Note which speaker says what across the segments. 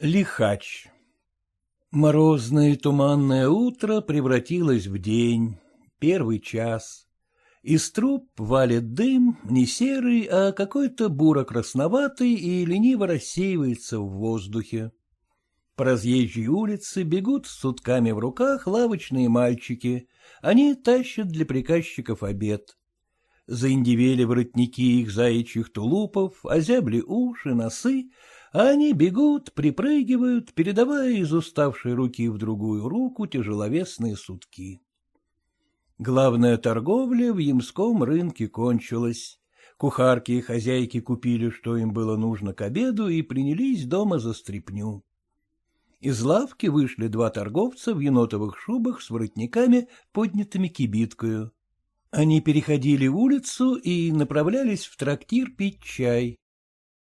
Speaker 1: Лихач Морозное туманное утро превратилось в день, первый час. Из труб валит дым, не серый, а какой-то буро-красноватый и лениво рассеивается в воздухе. По разъезжей улице бегут с сутками в руках лавочные мальчики. Они тащат для приказчиков обед. Заиндивели воротники их заячьих тулупов, озябли уши, носы, а они бегут, припрыгивают, передавая из уставшей руки в другую руку тяжеловесные сутки. Главная торговля в Ямском рынке кончилась. Кухарки и хозяйки купили, что им было нужно к обеду, и принялись дома за стряпню. Из лавки вышли два торговца в енотовых шубах с воротниками, поднятыми кибиткою. Они переходили улицу и направлялись в трактир пить чай. —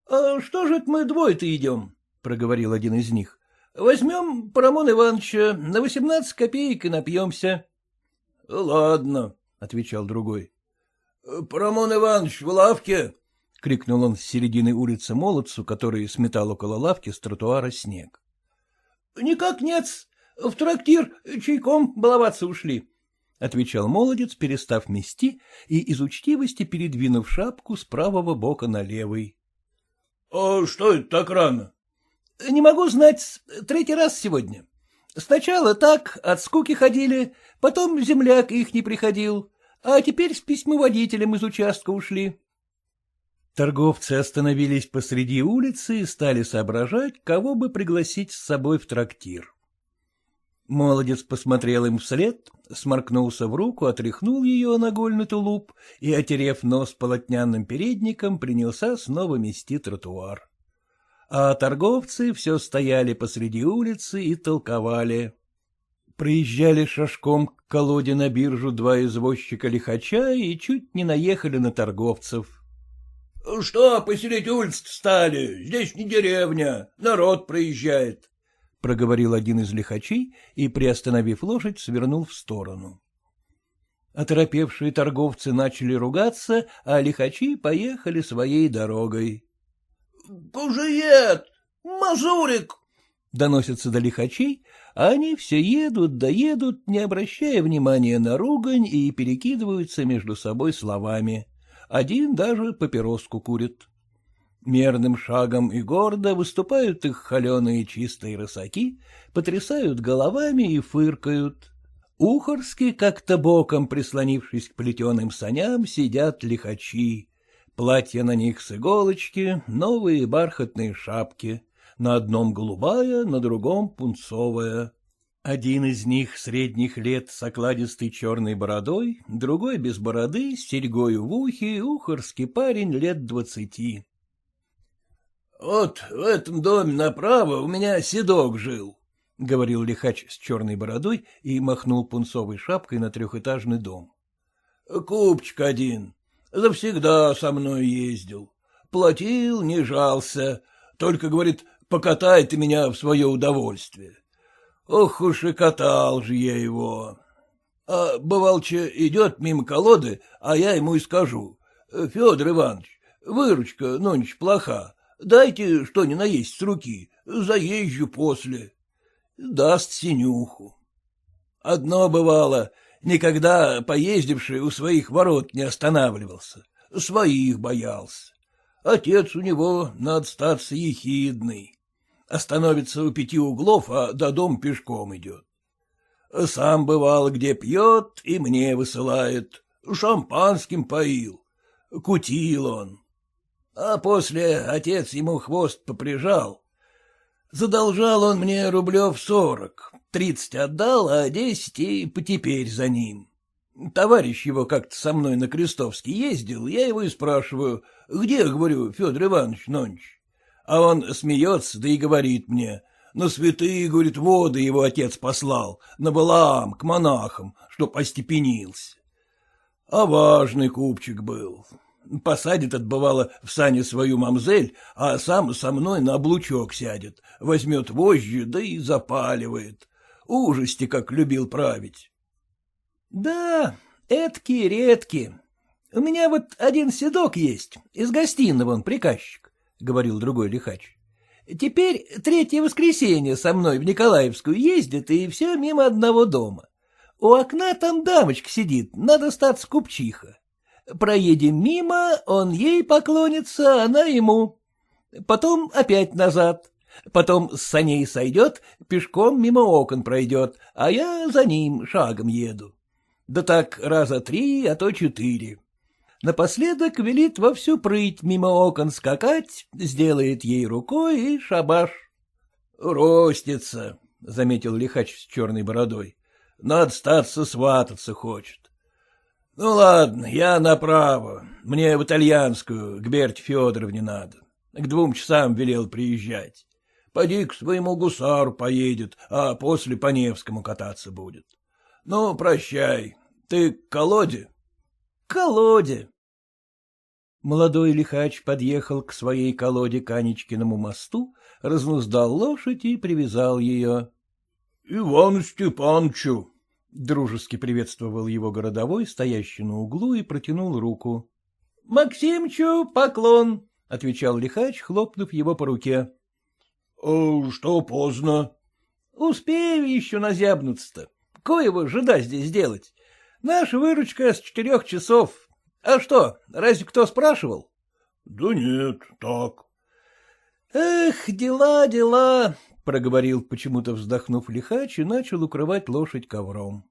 Speaker 1: А что же это мы двое-то идем? — проговорил один из них. — Возьмем Парамон Ивановича на восемнадцать копеек и напьемся. — Ладно, — отвечал другой. — Парамон Иванович в лавке? — крикнул он с середины улицы молодцу, который сметал около лавки с тротуара снег. — Никак нет, в трактир чайком баловаться ушли, — отвечал молодец, перестав мести и из учтивости передвинув шапку с правого бока на левый. — А что это так рано? — Не могу знать, третий раз сегодня. Сначала так, от скуки ходили, потом земляк их не приходил, а теперь с письмоводителем из участка ушли. Торговцы остановились посреди улицы и стали соображать, кого бы пригласить с собой в трактир. Молодец посмотрел им вслед, сморкнулся в руку, отряхнул ее на гольный тулуп и, отерев нос полотняным передником, принялся снова мести тротуар. А торговцы все стояли посреди улицы и толковали. Приезжали шашком к колоде на биржу два извозчика лихача и чуть не наехали на торговцев. — Что посередине улицы стали? Здесь не деревня, народ проезжает, проговорил один из лихачей и, приостановив лошадь, свернул в сторону. Оторопевшие торговцы начали ругаться, а лихачи поехали своей дорогой. — Кужиет! Мазурик! — доносятся до лихачей, а они все едут да едут, не обращая внимания на ругань и перекидываются между собой словами. Один даже папироску курит. Мерным шагом и гордо выступают их холеные чистые рысаки, потрясают головами и фыркают. Ухорски, как-то боком прислонившись к плетеным саням, сидят лихачи. Платья на них с иголочки, новые бархатные шапки. На одном голубая, на другом пунцовая. Один из них средних лет с окладистой черной бородой, другой без бороды, с серьгою в ухе, ухорский парень лет двадцати. — Вот в этом доме направо у меня седок жил, — говорил лихач с черной бородой и махнул пунцовой шапкой на трехэтажный дом. — Купчик один, завсегда со мной ездил, платил, не жался, только, говорит, покатай ты меня в свое удовольствие. Ох уж и катал же я его. А бывалче идет мимо колоды, а я ему и скажу. Федор Иванович, выручка нонче плоха, Дайте что ни наесть с руки, заезжу после. Даст синюху. Одно бывало, никогда поездивший у своих ворот не останавливался, своих боялся. Отец у него, надо статься, ехидный. Остановится у пяти углов, а до дом пешком идет. Сам бывал, где пьет, и мне высылает. Шампанским поил. Кутил он. А после отец ему хвост поприжал. Задолжал он мне рублев сорок, тридцать отдал, а десять и потеперь за ним. Товарищ его как-то со мной на Крестовский ездил, я его и спрашиваю, где, говорю, Федор Иванович Нонч? А он смеется, да и говорит мне, на святые, говорит, воды его отец послал, на Балаам, к монахам, чтоб остепенился. А важный купчик был, Посадит, отбывало, в сане свою мамзель, а сам со мной на облучок сядет, возьмет вожжи, да и запаливает. Ужасти, как любил править. — Да, эткие редкие. У меня вот один седок есть, из гостиного он приказчик, — говорил другой лихач. Теперь третье воскресенье со мной в Николаевскую ездит, и все мимо одного дома. У окна там дамочка сидит, надо стать купчиха. Проедем мимо, он ей поклонится, она ему. Потом опять назад. Потом с саней сойдет, пешком мимо окон пройдет, а я за ним шагом еду. Да так раза три, а то четыре. Напоследок велит во всю прыть мимо окон скакать, сделает ей рукой и шабаш. — Ростится, — заметил лихач с черной бородой. — Надо статься свататься хочет. — Ну ладно, я направо. Мне в итальянскую, к Берте Федоровне надо. К двум часам велел приезжать. Поди к своему гусару поедет, а после по Невскому кататься будет. Ну, прощай. Ты к колоде? — К колоде. Молодой лихач подъехал к своей колоде к Анечкиному мосту, разнуздал лошадь и привязал ее. — Иван Степановичу! — дружески приветствовал его городовой, стоящий на углу, и протянул руку. — Максимчу поклон! — отвечал лихач, хлопнув его по руке. — Что поздно? — Успею еще назябнуться-то. Коего жида здесь делать? Наша выручка с четырех часов. А что, разве кто спрашивал? — Да нет, так. — Эх, дела, дела, — проговорил, почему-то вздохнув лихач, и начал укрывать лошадь ковром.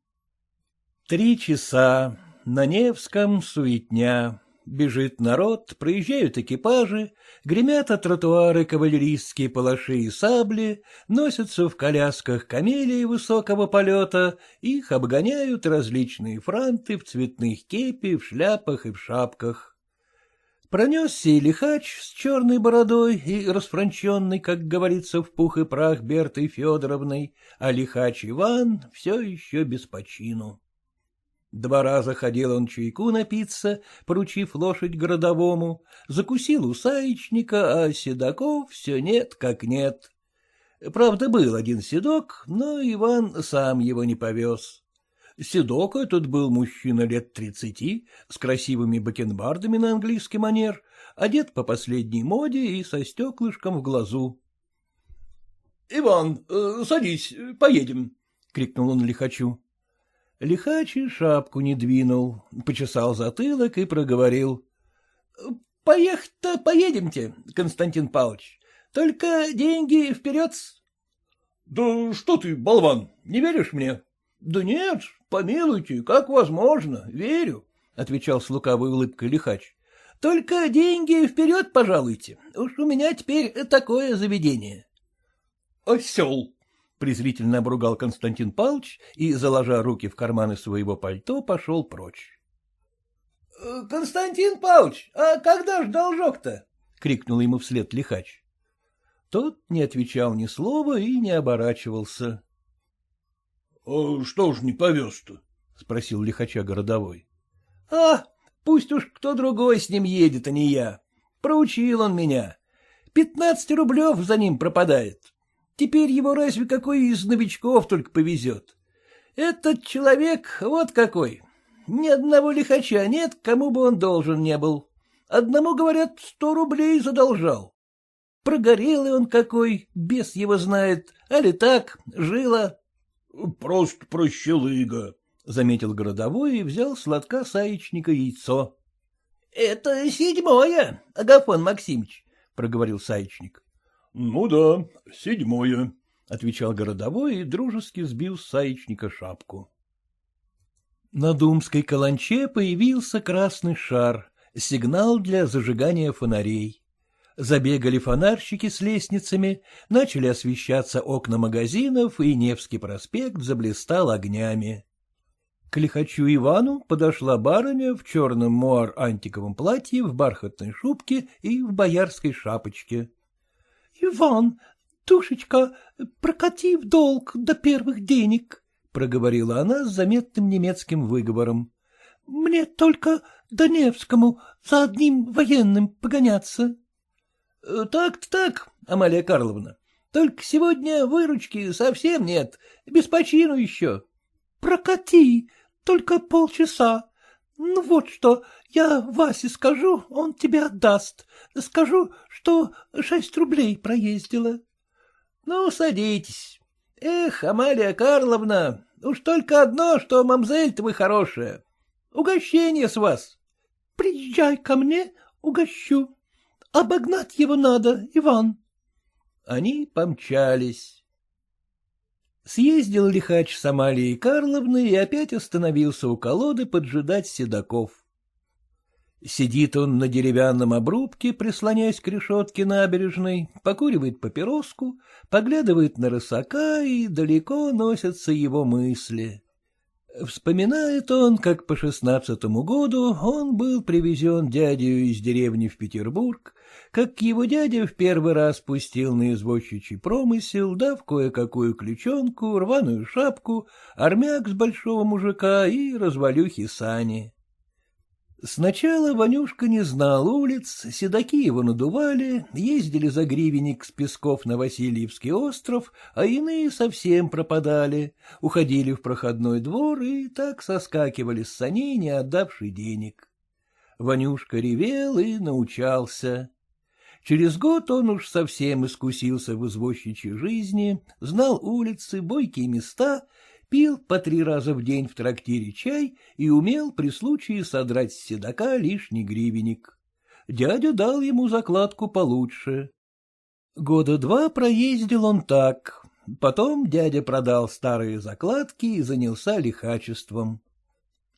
Speaker 1: Три часа. На Невском суетня. Бежит народ, проезжают экипажи, гремят от тротуары кавалерийские палаши и сабли, носятся в колясках камелии высокого полета, их обгоняют различные франты в цветных кепи, в шляпах и в шапках. Пронесся и лихач с черной бородой и расфранченный, как говорится, в пух и прах Бертой Федоровной, а лихач Иван все еще без почину. Два раза ходил он чайку напиться, поручив лошадь городовому, закусил у саечника, а седаков все нет как нет. Правда, был один седок, но Иван сам его не повез. Седок этот был мужчина лет тридцати, с красивыми бакенбардами на английский манер, одет по последней моде и со стеклышком в глазу. — Иван, э, садись, поедем, — крикнул он лихачу. Лихачи шапку не двинул, почесал затылок и проговорил. — Поехать-то поедемте, Константин Павлович, только деньги вперед. — Да что ты, болван, не веришь мне? — Да нет, помилуйте, как возможно, верю, — отвечал с лукавой улыбкой лихач. — Только деньги вперед пожалуйте, уж у меня теперь такое заведение. — Осел, презрительно обругал Константин Павлович и, заложа руки в карманы своего пальто, пошел прочь. «Э, — Константин Павлович, а когда ж должок-то? — крикнул ему вслед лихач. Тот не отвечал ни слова и не оборачивался. — А что ж не повез-то? — спросил лихача городовой. — А, пусть уж кто другой с ним едет, а не я. Проучил он меня. Пятнадцать рублев за ним пропадает. Теперь его разве какой из новичков только повезет. Этот человек вот какой. Ни одного лихача нет, кому бы он должен не был. Одному, говорят, сто рублей задолжал. Прогорелый он какой, бес его знает, а ли так, жила. — Просто прощелыга, — заметил городовой и взял сладка саечника яйцо. — Это седьмое, Агафон Максимович, — проговорил саечник. — Ну да, седьмое, — отвечал городовой и дружески сбил с саечника шапку. На Думской каланче появился красный шар, сигнал для зажигания фонарей. Забегали фонарщики с лестницами, начали освещаться окна магазинов, и Невский проспект заблистал огнями. К лихачу Ивану подошла барыня в черном муар-антиковом платье, в бархатной шубке и в боярской шапочке. — Иван, душечка, прокати в долг до первых денег, — проговорила она с заметным немецким выговором. — Мне только до Невскому за одним военным погоняться. — Так-то так, Амалия Карловна. Только сегодня выручки совсем нет, без почину еще. — Прокати, только полчаса. Ну вот что,
Speaker 2: Я Васе скажу, он тебе отдаст. Скажу, что шесть рублей проездила.
Speaker 1: — Ну, садитесь. Эх, Амалия Карловна, уж только одно, что мамзель-то вы хорошая. Угощение с вас.
Speaker 2: — Приезжай ко мне, угощу. Обогнать его надо, Иван.
Speaker 1: Они помчались. Съездил лихач с Амалией Карловной и опять остановился у колоды поджидать седаков. Сидит он на деревянном обрубке, прислоняясь к решетке набережной, покуривает папироску, поглядывает на рысака, и далеко носятся его мысли. Вспоминает он, как по шестнадцатому году он был привезен дядею из деревни в Петербург, как его дядя в первый раз пустил на извозчичий промысел, дав кое-какую ключонку, рваную шапку, армяк с большого мужика и развалюхи сани. Сначала Ванюшка не знал улиц, седаки его надували, ездили за гривенник с Песков на Васильевский остров, а иные совсем пропадали, уходили в проходной двор и так соскакивали с саней, не отдавший денег. Ванюшка ревел и научался. Через год он уж совсем искусился в извозчичьей жизни, знал улицы, бойкие места пил по три раза в день в трактире чай и умел при случае содрать с седока лишний гривенник. Дядя дал ему закладку получше. Года два проездил он так. Потом дядя продал старые закладки и занялся лихачеством.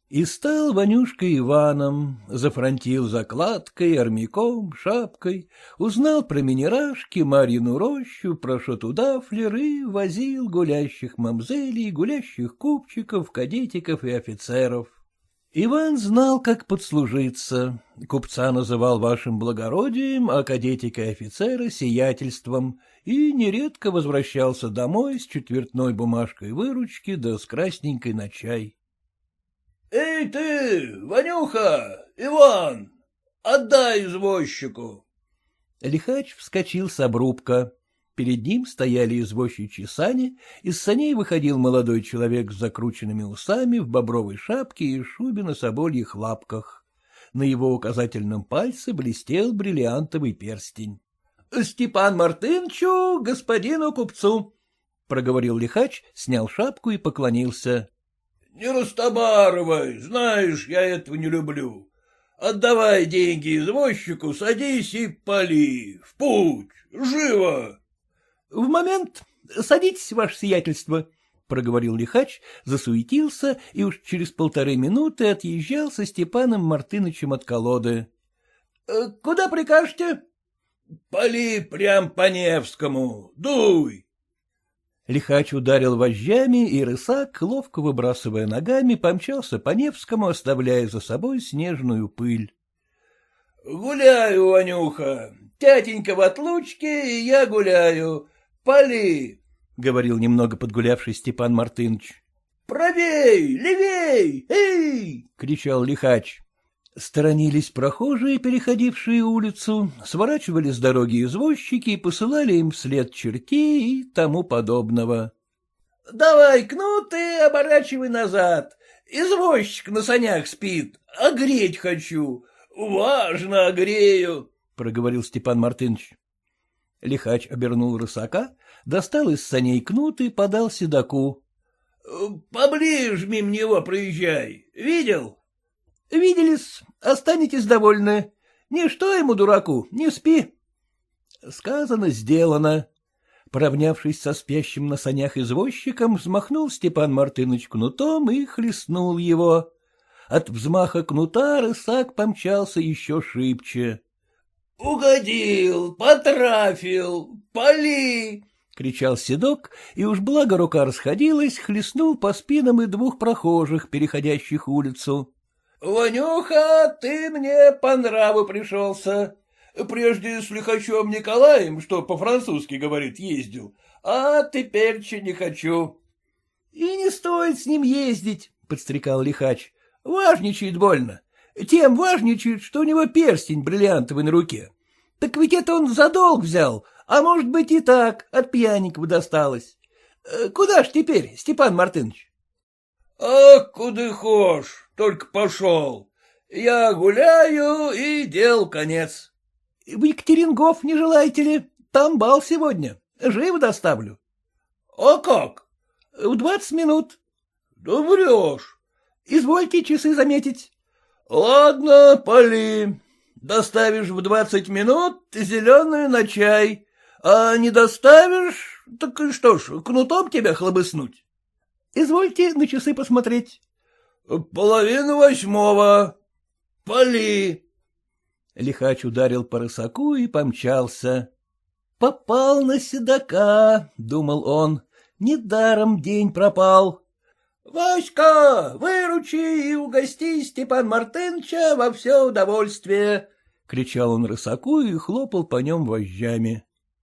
Speaker 1: И стал Ванюшка Иваном, зафронтил закладкой, армяком, шапкой, узнал про минерашки, Марьину рощу, про шатудафлер и возил гулящих мамзелей, гулящих купчиков, кадетиков и офицеров. Иван знал, как подслужиться. Купца называл вашим благородием, а кадетика и офицера — сиятельством, и нередко возвращался домой с четвертной бумажкой выручки да с красненькой на чай.
Speaker 3: — Эй ты, Ванюха, Иван, отдай извозчику.
Speaker 1: Лихач вскочил с обрубка. Перед ним стояли извозчичьи сани, из саней выходил молодой человек с закрученными усами, в бобровой шапке и шубе на собольих лапках. На его указательном пальце блестел бриллиантовый перстень. — Степан Мартынчу, господину купцу, — проговорил лихач, снял шапку и поклонился.
Speaker 3: Не растобарывай, знаешь, я этого не люблю. Отдавай деньги извозчику, садись и пали. В путь, живо.
Speaker 1: — В момент. Садитесь, ваше сиятельство, — проговорил лихач, засуетился и уж через полторы минуты отъезжал со Степаном Мартынычем от колоды. «Э, — Куда прикажете?
Speaker 3: — Пали прям по Невскому, дуй.
Speaker 1: Лихач ударил вожжами, и рысак, ловко выбрасывая ногами, помчался по Невскому, оставляя за собой снежную пыль.
Speaker 3: — Гуляю, Ванюха, тятенька в отлучке, и я гуляю. Пали, —
Speaker 1: говорил немного подгулявший Степан Мартынович.
Speaker 3: — Правей, левей, эй!
Speaker 1: — кричал лихач. Сторонились прохожие, переходившие улицу, сворачивали с дороги извозчики и посылали им вслед чертей и тому подобного.
Speaker 3: — Давай кнут и оборачивай назад. Извозчик на санях спит, а греть хочу. Важно огрею, —
Speaker 1: проговорил Степан Мартынович. Лихач обернул рысака, достал из саней кнут и подал седаку.
Speaker 3: — Поближе мимо него проезжай. Видел?
Speaker 1: — Виделись, останетесь довольны. Ничто ему, дураку, не спи. Сказано, сделано. Поравнявшись со спящим на санях извозчиком, взмахнул Степан Мартыныч кнутом и хлестнул его. От взмаха кнута рысак помчался еще шибче.
Speaker 3: — Угодил, потрафил, пали!
Speaker 1: — кричал седок, и уж благо рука расходилась, хлестнул по спинам и двух прохожих, переходящих улицу.
Speaker 3: Ванюха, ты мне по нраву пришелся. Прежде с лихачом Николаем, что по-французски говорит, ездил, а теперь че не хочу.
Speaker 1: — И не стоит с ним ездить, — подстрекал лихач. — Важничает больно. Тем важничает, что у него перстень бриллиантовый на руке. Так ведь это он за долг взял, а может быть и так, от пьяников досталось. Куда ж теперь, Степан Мартынович?
Speaker 3: — А куда хошь, только пошел. Я гуляю, и дел конец.
Speaker 2: — В Екатерингов не желаете ли? Там бал сегодня. Живо доставлю.
Speaker 3: — А как?
Speaker 2: — В двадцать минут.
Speaker 3: — Да врешь.
Speaker 2: — Извольте часы заметить.
Speaker 3: — Ладно, поли. Доставишь в двадцать минут зеленую на чай, а не доставишь, так что ж, кнутом тебя хлобыснуть?
Speaker 2: — Извольте на часы посмотреть.
Speaker 3: — Половина восьмого. Поли.
Speaker 1: Лихач ударил по рысаку и помчался. «Попал на седока», — думал он, — «недаром день пропал».
Speaker 3: «Васька, выручи и угости Степан Мартынча во все удовольствие», —
Speaker 1: кричал он рысаку и хлопал по нем вожжами.